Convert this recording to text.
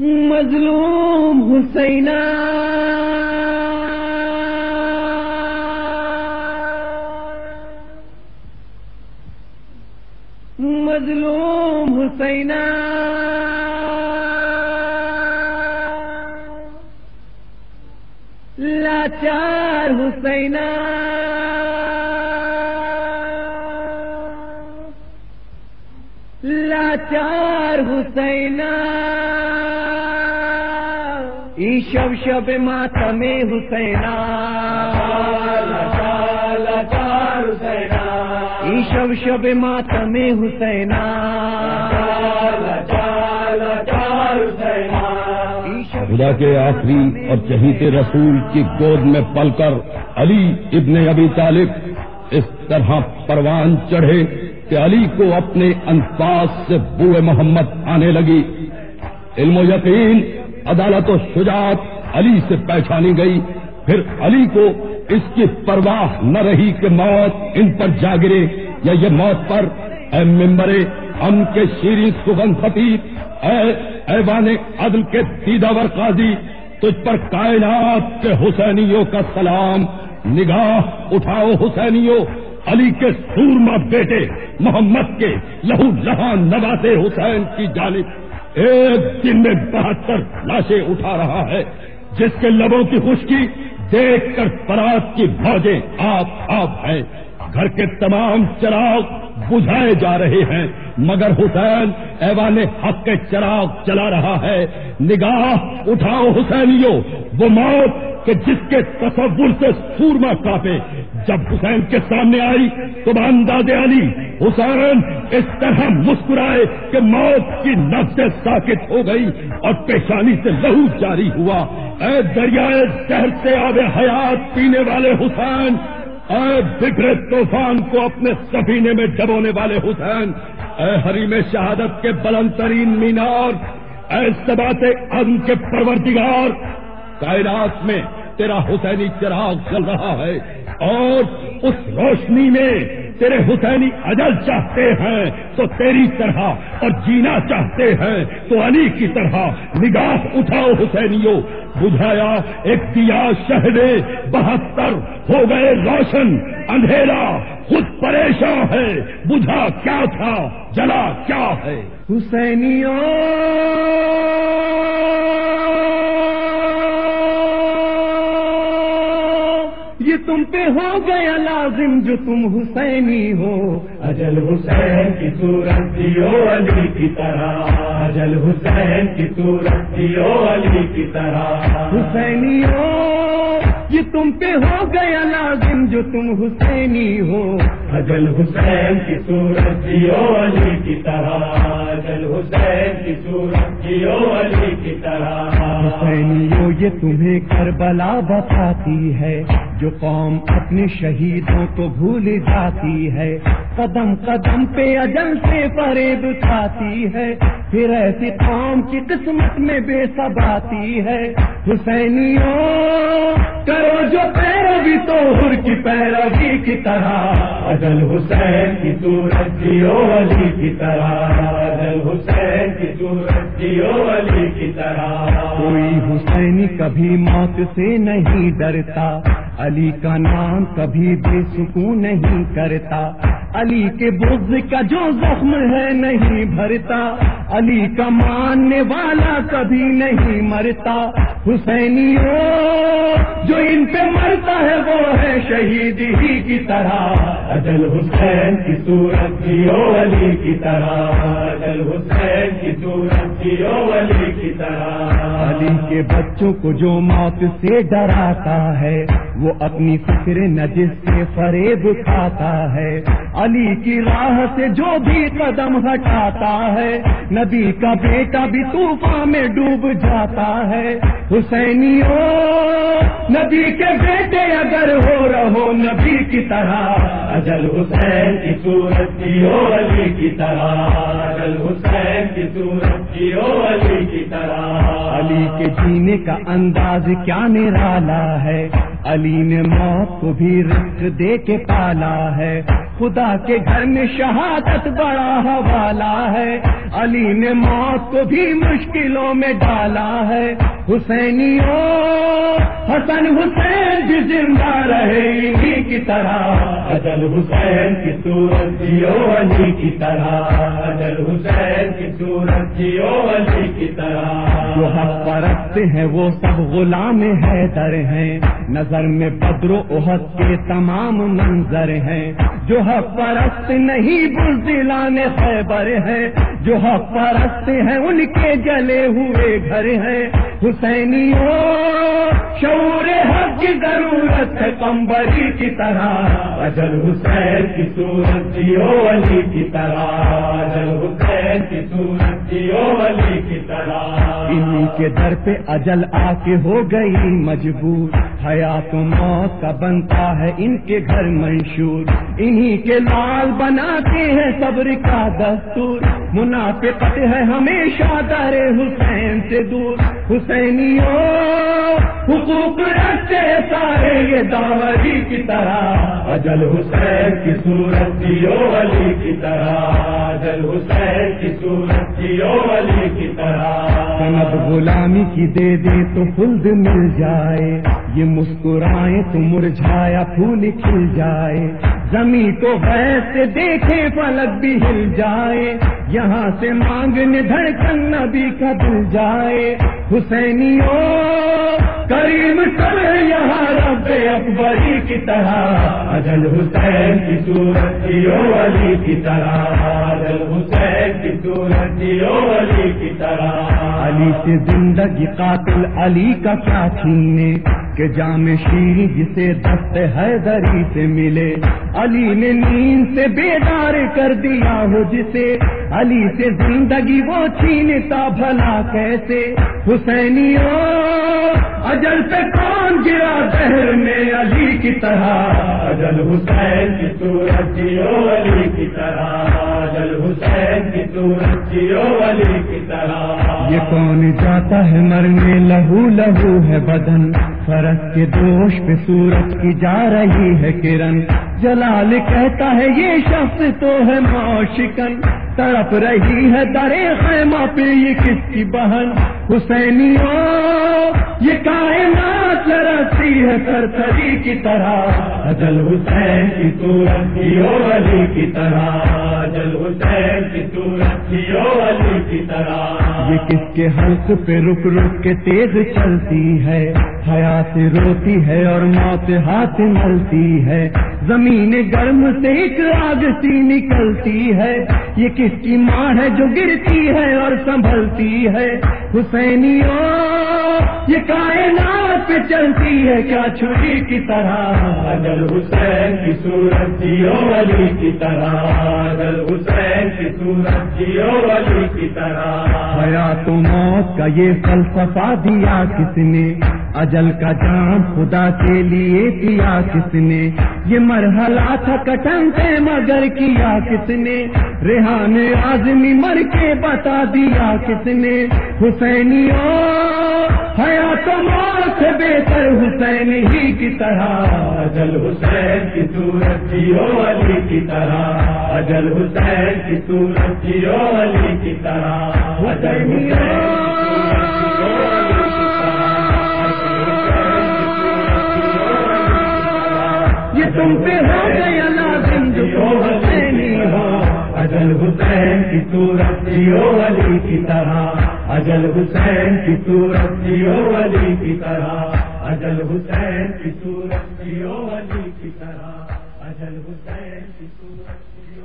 مظلوم حسینہ۔ مظلوم حسینہ۔ لاچار حسینہ۔ لاچار حسینہ۔ شب شب ماتم حسینہ لاچار حسینہ ای شب شب ماتم حسینہ خدا کے آخری اور چہیتے رسول کی گود میں پل کر علی ابن ابی طالب اس طرح پروان چڑھے کہ علی کو اپنے انفاظ سے بوئے محمد آنے لگی۔ علم و یقین عدالت و شجاعت علی سے پہچانی گئی۔ پھر علی کو اس کی پرواہ نہ رہی کہ موت ان پر جا گرے یا یہ موت پر اے ممبر ہم کے شیریں سگن خطیب، اے ایوان عدل کے دیداور قاضی، تجھ پر کائنات کے حسینیوں کا سلام۔ نگاہ اٹھاؤ حسینیوں، علی کے سورما بیٹے، محمد کے لہو لہان نوازے حسین کی جانب۔ ایک دن میں بہتر لاشیں اٹھا رہا ہے، جس کے لبوں کی خشکی دیکھ کر پرات کی موجیں آپ آپ ہے۔ گھر کے تمام چراغ بجھائے جا رہے ہیں۔ مگر حسین ایوان حق کے چراغ چلا رہا ہے۔ نگاہ اٹھاؤ حسینیوں وہ موت کہ جس کے تصور سے سورما کاپے۔ جب حسین کے سامنے آئی تو انداز علی حسین اس طرح مسکرائے کہ موت کی نفس ساکت ہو گئی اور پیشانی سے لہو جاری ہوا۔ اے دریائے زہر سے آب حیات پینے والے حسین اے بگڑے طوفان کو اپنے سفینے میں ڈبونے والے حسین، اے حریم شہادت کے بلند ترین مینار، اے سبات عدم کے پروردگار، کائنات میں تیرا حسینی چراغ چل رہا ہے اور اس روشنی میں تیرے حسینی اجل چاہتے ہیں، تو تیری طرح اور جینا چاہتے ہیں، تو علی کی طرح نگاہ اٹھاؤ حسینیوں بجھایا ایک دیا بہتر ہو گئے روشن، اندھیرا، خود پریشان ہے، بجھا کیا تھا، جلا کیا ہے؟ حسینیوں! یہ تم پہ ہو گیا لازم جو تم حسینی ہو۔ اجل حسین کی صورت دیو علی کی طرح۔ اجل حسین کی صورت دیو علی کی طرح۔ حسینیوں یہ تم پہ ہو گیا لازم جو تم حسینی ہو۔ اجل حسین کی صورت دیو علی کی طرح۔ اجل حسین کی صورت دیو علی کی طرح۔ حسینیوں یہ تمہیں کربلا بتاتی ہے۔ جو قوم اپنے شہیدوں کو بھول جاتی ہے۔ قدم قدم پہ اجل سے فریب کھاتی ہے۔ پھر ایسی قوم کی قسمت میں بے سب آتی ہے۔ حسینیوں، کرو جو پیروی تو ہر کی پیروی کی طرح۔ اجل حسین کی صورت دیو علی کی طرح۔ اجل حسین کی صورت دیو علی کی طرح۔ کوئی حسینی کبھی موت سے نہیں ڈرتا۔ علی کا نام کبھی بے سکون نہیں کرتا۔ علی کے بغض کا جو زخم ہے نہیں بھرتا۔ علی کا ماننے والا کبھی نہیں مرتا۔ حسینی ہو جو ان پہ مرتا ہے وہ ہے شہید ہی کی طرح۔ اجل حسین کی صورت دیو علی کی طرح۔ اجل حسین کی صورت دیو علی کی طرح۔ علی کے بچوں کو جو موت سے ڈراتا ہے، وہ اپنی فکر نجس سے فریب کھاتا ہے۔ علی کی راہ سے جو بھی قدم ہٹاتا ہے، نبی کا بیٹا بھی طوفان میں ڈوب جاتا ہے۔ حسینی ہو نبی کے بیٹے اگر ہو رہو نبی کی طرح، اجل حسین کی صورت ہو علی کی طرح، اجل حسین کی صورت دیو علی کی طرح۔ علی کے جینے کا انداز کیا نرالا ہے؟ علی نے موت کو بھی رزق دے کے پالا ہے۔ خدا کے گھر میں شہادت بڑا حوالہ ہے۔ علی نے موت کو بھی مشکلوں میں ڈالا ہے۔ حسینیوں، حسن حسین بھی زندہ رہے انہی کی طرح۔ اجل حسین کی صورت جیو علی کی طرح۔ اجل حسین کی صورت جیو علی کی طرح۔ جو حق پرست ہیں وہ سب غلام حیدر ہیں۔ نظر میں بدر و احد کے تمام منظر ہیں۔ جو حق پرست نہیں بزدلان خیبر ہے۔ جو حق پرست ہیں، ان کے جلے ہوئے گھر ہیں۔ حسینیوں، شعور حق کی ضرورت ہے کمبری کی طرح۔ اجل حسین کی صورت جیو علی کی طرح۔ اجل حسین کی صورت جیو علی کی طرح۔ انہی کے در پہ اجل آ کے ہو گئی مجبور۔ حیات و موت کا بنتا ہے ان کے گھر منشور۔ انہی کے لال بناتے ہیں صبر کا دستور۔ منافقت ہے ہمیشہ در حسین سے دور۔ حسینیوں، حقوق رکھتے سارے یہ داوری کی طرح۔ اجل حسین کی صورت جیو علی کی طرح۔ اجل حسین کی صورت جیو علی کی طرح۔ سند غلامی کی دے دے تو خلد مل جائے۔ یہ مسکرائے تو مرجھایا پھول کھل جائے۔ زمین کو ویسے دیکھے فلک بھی ہل جائے۔ یہاں سے مانگنے دھڑکن نبی کا دل جائے۔ حسینیوں کریم کر یہاں رب اکبری کی طرح۔ اجل حسین کی صورت جیو علی کی طرح۔ اجل حسین کی صورت جیو علی کی طرح۔ علی سے زندگی قاتل علی کا کیا چھینے کہ جام شیری جسے دست حیدری سے ملے۔ علی نے نیند سے بیدار کر دیا ہو جسے۔ علی سے زندگی وہ چھینتا بھلا کیسے۔ حسینیوں اجل پہ کون گرا دہر میں علی کی طرح۔ اجل حسین کی صورت جیو علی کی طرح۔ اجل حسین کی صورت جیو علی کی طرح۔ یہ کون جاتا ہے مرنے لہو لہو ہے بدن۔ فرق کے دوش پہ سورج کی جا رہی ہے کرن۔ جلال کہتا ہے یہ شخص تو ہے موشکن تڑپ رہی ہے درے خیمہ پہ یہ کس کی بہن؟ حسینیوں، یہ کائنات لرزتی ہے سرسری کی طرح۔ اجل حسین کی صورت جیو علی کی طرح۔ اجل حسین کی صورت جیو علی کی طرح۔ یہ کس کے حلق پہ رک رک کے تیز چلتی ہے؟ حیات روتی ہے اور موت ہاتھ ملتی ہے۔ زمین گرم سے ایک آگ سی نکلتی ہے۔ یہ کس کی ماں ہے جو گرتی ہے اور سنبھلتی ہے؟ حسینیوں یہ کائنات پہ چلتی ہے، کیا چھری کی طرح؟ اجل حسین کی صورت جیو علی کی طرح اجل حسین کی صورت جیو علی کی طرح۔ حیات و موت کا یہ فلسفہ دیا کس نے؟ اجل کا جام خدا کے لیے کیا کس نے؟ یہ مرحلہ تھا کٹن سے مگر کیا کس نے؟ ریحان آزمی مر کے بتا دیا کس نے؟ حسینیوں حیات و موت سے بہتر حسین ہی کی طرح، اجل حسین کی صورت جیو علی کی طرح، اجل حسین کی صورت جیو علی کی طرح، اجل حسین یہ تم پہ ہو گیا لازم جو حسینی ہو اجل حسین کی صورت جیو علی کی طرح، اجل حسین کی صورت جیو علی کی طرح، اجل حسین کی صورت جیو علی کی طرح، اجل حسین کی صورت